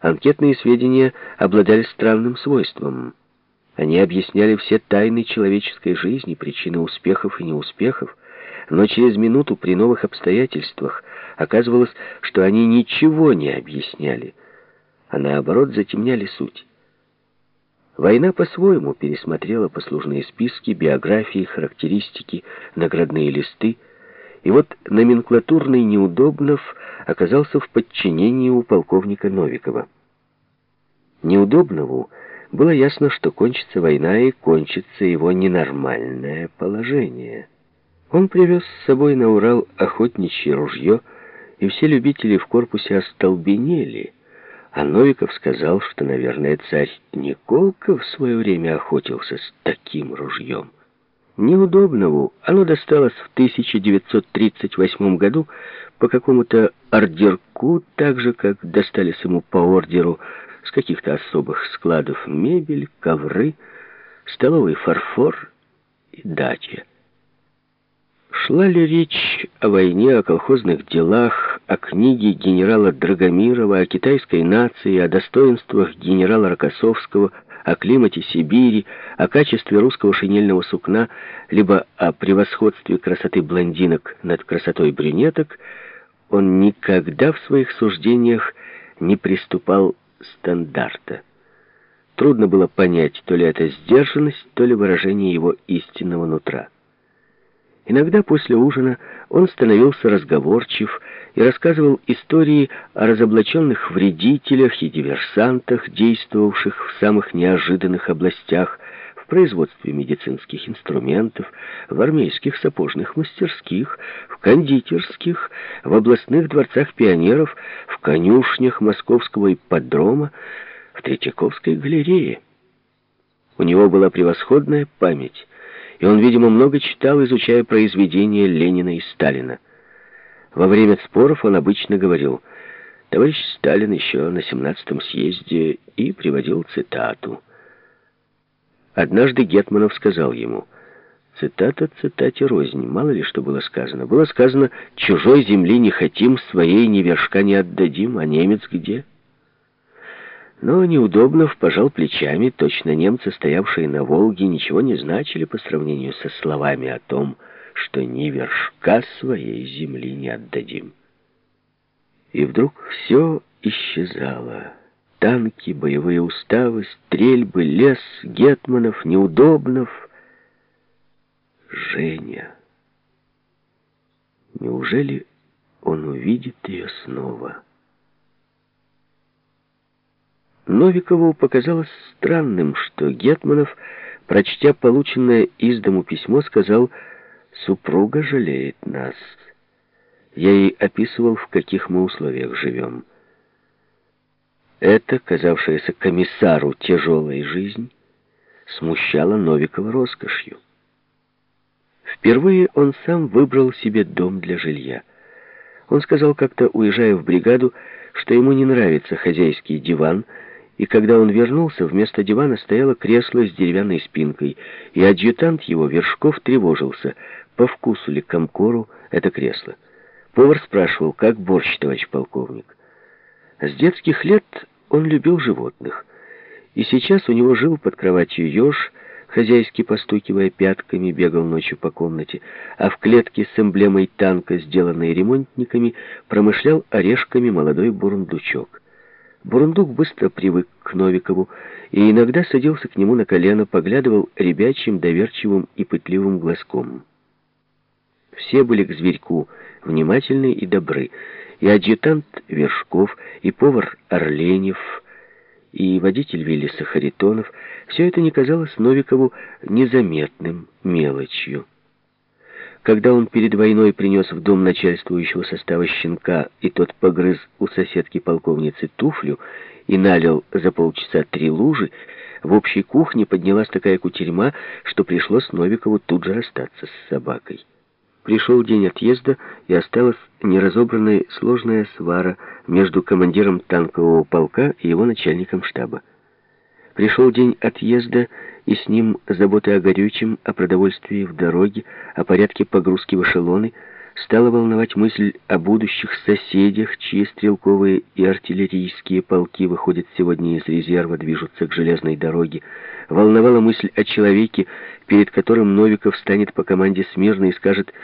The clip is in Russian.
Анкетные сведения обладали странным свойством. Они объясняли все тайны человеческой жизни, причины успехов и неуспехов, но через минуту при новых обстоятельствах оказывалось, что они ничего не объясняли, а наоборот затемняли суть. Война по-своему пересмотрела послужные списки, биографии, характеристики, наградные листы, и вот номенклатурный Неудобнов оказался в подчинении у полковника Новикова. Неудобнову было ясно, что кончится война и кончится его ненормальное положение. Он привез с собой на Урал охотничье ружье, и все любители в корпусе остолбенели – а Новиков сказал, что, наверное, царь Николка в свое время охотился с таким ружьем. Неудобному оно досталось в 1938 году по какому-то ордерку, так же, как достались ему по ордеру с каких-то особых складов мебель, ковры, столовый фарфор и дача. Шла ли речь о войне, о колхозных делах, о книге генерала Драгомирова, о китайской нации, о достоинствах генерала Рокоссовского, о климате Сибири, о качестве русского шинельного сукна, либо о превосходстве красоты блондинок над красотой брюнеток, он никогда в своих суждениях не приступал стандарта. Трудно было понять, то ли это сдержанность, то ли выражение его истинного нутра. Иногда после ужина он становился разговорчив и рассказывал истории о разоблаченных вредителях и диверсантах, действовавших в самых неожиданных областях, в производстве медицинских инструментов, в армейских сапожных мастерских, в кондитерских, в областных дворцах пионеров, в конюшнях московского ипподрома, в Третьяковской галерее. У него была превосходная память, и он, видимо, много читал, изучая произведения Ленина и Сталина. Во время споров он обычно говорил «Товарищ Сталин еще на 17-м съезде» и приводил цитату. Однажды Гетманов сказал ему «Цитата цитате рознь, мало ли что было сказано. Было сказано «Чужой земли не хотим, своей ни вершка не отдадим, а немец где?» Но Неудобнов пожал плечами, точно немцы, стоявшие на Волге, ничего не значили по сравнению со словами о том, что ни вершка своей земли не отдадим. И вдруг все исчезало. Танки, боевые уставы, стрельбы, лес, гетманов, неудобнов. Женя. Неужели он увидит ее снова? Новикову показалось странным, что Гетманов, прочтя полученное из дому письмо, сказал «Супруга жалеет нас». Я ей описывал, в каких мы условиях живем. Это, казавшаяся комиссару тяжелой жизнь, смущало Новикова роскошью. Впервые он сам выбрал себе дом для жилья. Он сказал как-то, уезжая в бригаду, что ему не нравится хозяйский диван, и когда он вернулся, вместо дивана стояло кресло с деревянной спинкой, и адъютант его, Вершков, тревожился, по вкусу ли комкору это кресло. Повар спрашивал, как борщ, товарищ полковник. С детских лет он любил животных, и сейчас у него жил под кроватью еж, хозяйски постукивая пятками, бегал ночью по комнате, а в клетке с эмблемой танка, сделанной ремонтниками, промышлял орешками молодой бурундучок. Бурундук быстро привык к Новикову и иногда садился к нему на колено, поглядывал ребячим, доверчивым и пытливым глазком. Все были к зверьку внимательны и добры, и адъютант Вершков, и повар Орленев, и водитель Виллиса Харитонов. Все это не казалось Новикову незаметным мелочью. Когда он перед войной принес в дом начальствующего состава щенка, и тот погрыз у соседки полковницы туфлю и налил за полчаса три лужи, в общей кухне поднялась такая кутерьма, что пришлось Новикову тут же расстаться с собакой. Пришел день отъезда, и осталась неразобранная сложная свара между командиром танкового полка и его начальником штаба. Пришел день отъезда, и с ним заботы о горючем, о продовольствии в дороге, о порядке погрузки в эшелоны. Стала волновать мысль о будущих соседях, чьи стрелковые и артиллерийские полки выходят сегодня из резерва, движутся к железной дороге. Волновала мысль о человеке, перед которым Новиков станет по команде смирно и скажет